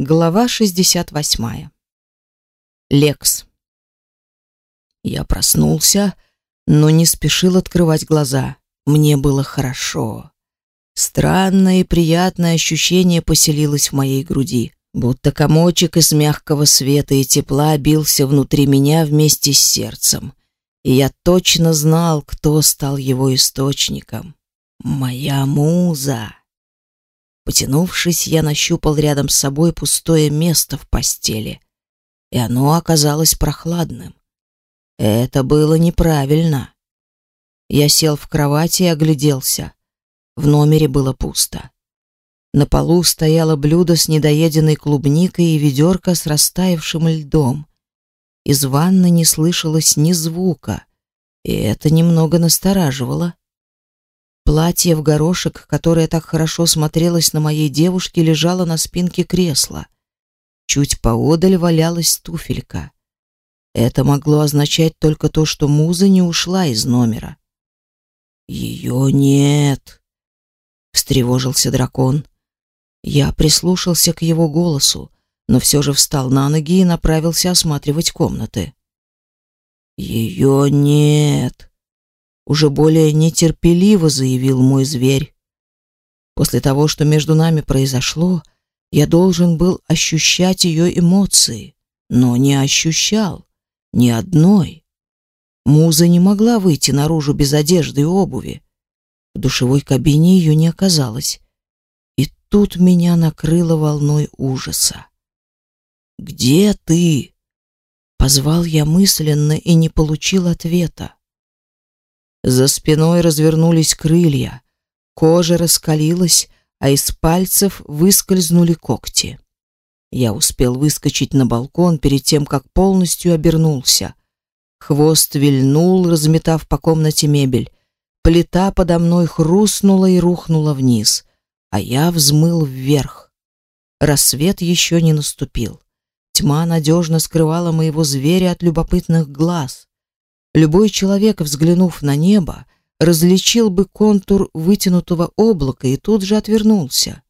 Глава 68. Лекс. Я проснулся, но не спешил открывать глаза. Мне было хорошо. Странное и приятное ощущение поселилось в моей груди, будто комочек из мягкого света и тепла бился внутри меня вместе с сердцем. И я точно знал, кто стал его источником. Моя муза. Потянувшись, я нащупал рядом с собой пустое место в постели, и оно оказалось прохладным. Это было неправильно. Я сел в кровати и огляделся. В номере было пусто. На полу стояло блюдо с недоеденной клубникой и ведерко с растаявшим льдом. Из ванны не слышалось ни звука, и это немного настораживало. Платье в горошек, которое так хорошо смотрелось на моей девушке, лежало на спинке кресла. Чуть поодаль валялась туфелька. Это могло означать только то, что муза не ушла из номера. «Ее нет!» — встревожился дракон. Я прислушался к его голосу, но все же встал на ноги и направился осматривать комнаты. «Ее нет!» Уже более нетерпеливо заявил мой зверь. После того, что между нами произошло, я должен был ощущать ее эмоции, но не ощущал ни одной. Муза не могла выйти наружу без одежды и обуви. В душевой кабине ее не оказалось. И тут меня накрыло волной ужаса. «Где ты?» Позвал я мысленно и не получил ответа. За спиной развернулись крылья, кожа раскалилась, а из пальцев выскользнули когти. Я успел выскочить на балкон перед тем, как полностью обернулся. Хвост вильнул, разметав по комнате мебель. Плита подо мной хрустнула и рухнула вниз, а я взмыл вверх. Рассвет еще не наступил. Тьма надежно скрывала моего зверя от любопытных глаз. Любой человек, взглянув на небо, различил бы контур вытянутого облака и тут же отвернулся.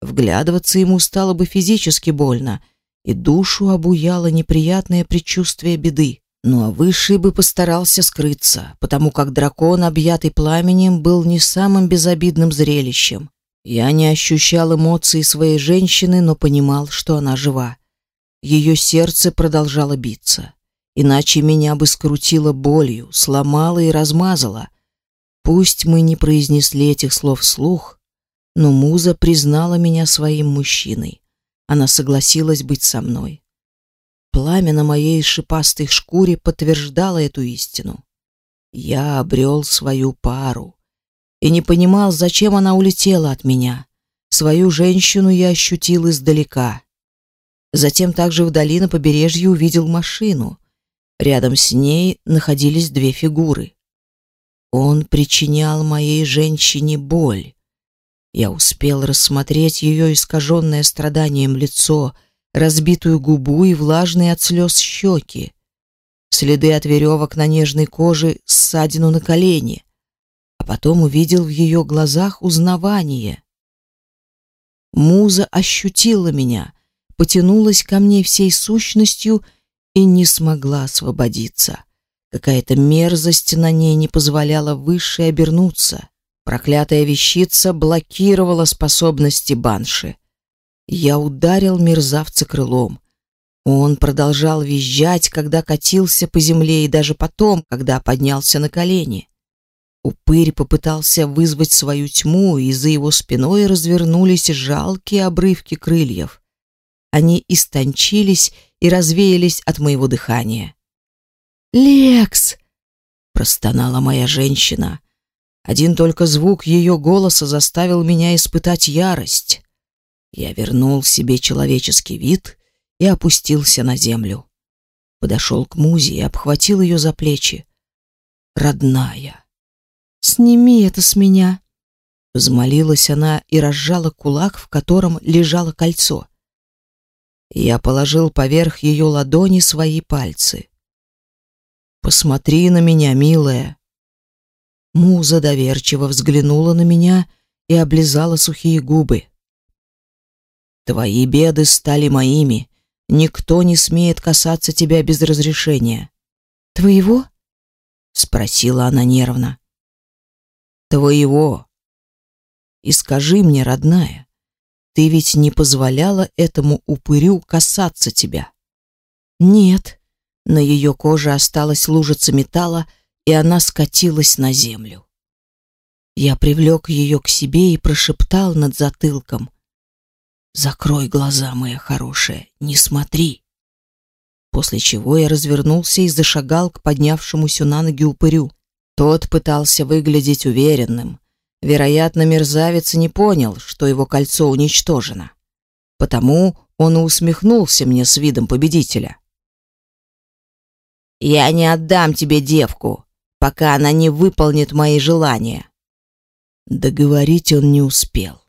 Вглядываться ему стало бы физически больно, и душу обуяло неприятное предчувствие беды. Ну а Высший бы постарался скрыться, потому как дракон, объятый пламенем, был не самым безобидным зрелищем. Я не ощущал эмоций своей женщины, но понимал, что она жива. Ее сердце продолжало биться иначе меня бы скрутило болью, сломало и размазало. Пусть мы не произнесли этих слов вслух, но муза признала меня своим мужчиной. Она согласилась быть со мной. Пламя на моей шипастой шкуре подтверждало эту истину. Я обрел свою пару и не понимал, зачем она улетела от меня. Свою женщину я ощутил издалека. Затем также вдали на побережье увидел машину. Рядом с ней находились две фигуры. Он причинял моей женщине боль. Я успел рассмотреть ее искаженное страданием лицо, разбитую губу и влажные от слез щеки, следы от веревок на нежной коже, ссадину на колене, а потом увидел в ее глазах узнавание. Муза ощутила меня, потянулась ко мне всей сущностью и не смогла освободиться. Какая-то мерзость на ней не позволяла выше обернуться. Проклятая вещица блокировала способности банши. Я ударил мерзавца крылом. Он продолжал визжать, когда катился по земле и даже потом, когда поднялся на колени. Упырь попытался вызвать свою тьму, и за его спиной развернулись жалкие обрывки крыльев. Они истончились и развеялись от моего дыхания. «Лекс!» — простонала моя женщина. Один только звук ее голоса заставил меня испытать ярость. Я вернул себе человеческий вид и опустился на землю. Подошел к Музе и обхватил ее за плечи. «Родная!» «Сними это с меня!» Взмолилась она и разжала кулак, в котором лежало кольцо. Я положил поверх ее ладони свои пальцы. Посмотри на меня, милая. Муза доверчиво взглянула на меня и облизала сухие губы. Твои беды стали моими. Никто не смеет касаться тебя без разрешения. Твоего? спросила она нервно. Твоего. И скажи мне, родная, ты ведь не позволяла этому упырю касаться тебя? Нет. На ее коже осталась лужица металла, и она скатилась на землю. Я привлек ее к себе и прошептал над затылком: "Закрой глаза, моя хорошая, не смотри". После чего я развернулся и зашагал к поднявшемуся на ноги упырю. Тот пытался выглядеть уверенным. Вероятно, мерзавец не понял, что его кольцо уничтожено. Потому он и усмехнулся мне с видом победителя. «Я не отдам тебе девку, пока она не выполнит мои желания». Договорить он не успел.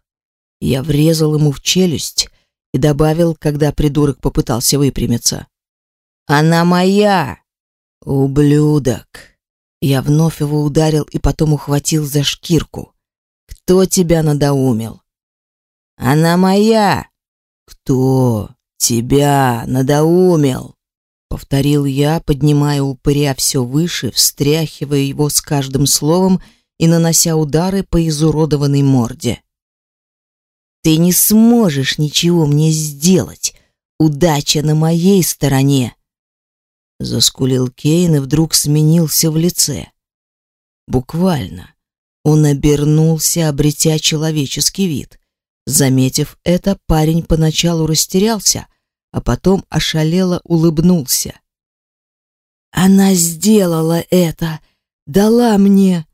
Я врезал ему в челюсть и добавил, когда придурок попытался выпрямиться. «Она моя, ублюдок!» Я вновь его ударил и потом ухватил за шкирку. «Кто тебя надоумил?» «Она моя!» «Кто тебя надоумил?» Повторил я, поднимая упыря все выше, встряхивая его с каждым словом и нанося удары по изуродованной морде. «Ты не сможешь ничего мне сделать. Удача на моей стороне!» Заскулил Кейн и вдруг сменился в лице. Буквально. Он обернулся, обретя человеческий вид. Заметив это, парень поначалу растерялся, а потом ошалело улыбнулся. «Она сделала это! Дала мне!»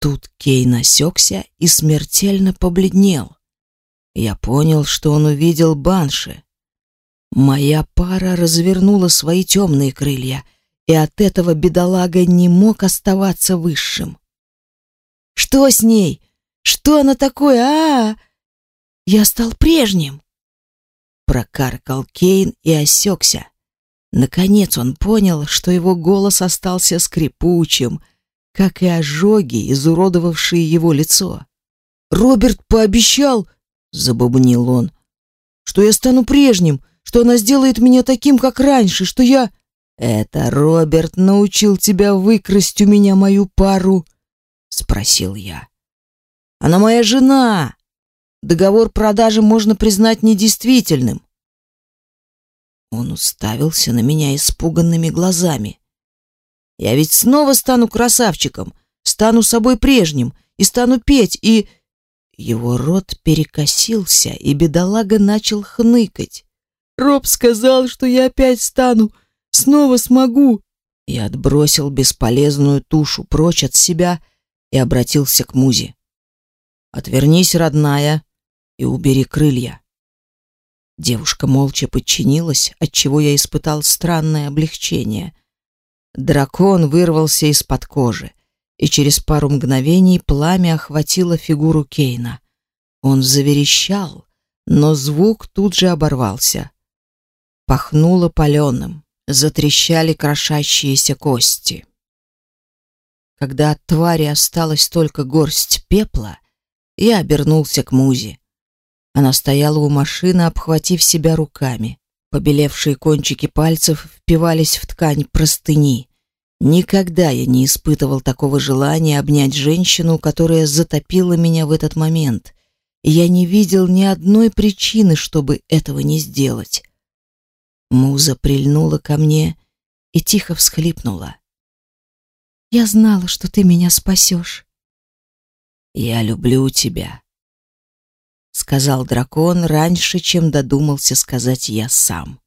Тут Кей насекся и смертельно побледнел. Я понял, что он увидел банши. Моя пара развернула свои темные крылья, и от этого бедолага не мог оставаться высшим. «Что с ней? Что она такое? А! Я стал прежним!» Прокаркал Кейн и осекся. Наконец он понял, что его голос остался скрипучим, как и ожоги, изуродовавшие его лицо. «Роберт пообещал!» — забубнил он. «Что я стану прежним, что она сделает меня таким, как раньше, что я...» «Это Роберт научил тебя выкрасть у меня мою пару?» — спросил я. «Она моя жена!» договор продажи можно признать недействительным. Он уставился на меня испуганными глазами. Я ведь снова стану красавчиком, стану собой прежним и стану петь, и... Его рот перекосился, и бедолага начал хныкать. Роб сказал, что я опять стану, снова смогу. Я отбросил бесполезную тушу прочь от себя и обратился к Музе. Отвернись, родная, и убери крылья. Девушка молча подчинилась, отчего я испытал странное облегчение. Дракон вырвался из-под кожи, и через пару мгновений пламя охватило фигуру Кейна. Он заверещал, но звук тут же оборвался. Пахнуло паленым, затрещали крошащиеся кости. Когда от твари осталась только горсть пепла, я обернулся к Музе. Она стояла у машины, обхватив себя руками. Побелевшие кончики пальцев впивались в ткань простыни. Никогда я не испытывал такого желания обнять женщину, которая затопила меня в этот момент. Я не видел ни одной причины, чтобы этого не сделать. Муза прильнула ко мне и тихо всхлипнула. «Я знала, что ты меня спасешь». «Я люблю тебя», сказал дракон раньше, чем додумался сказать я сам.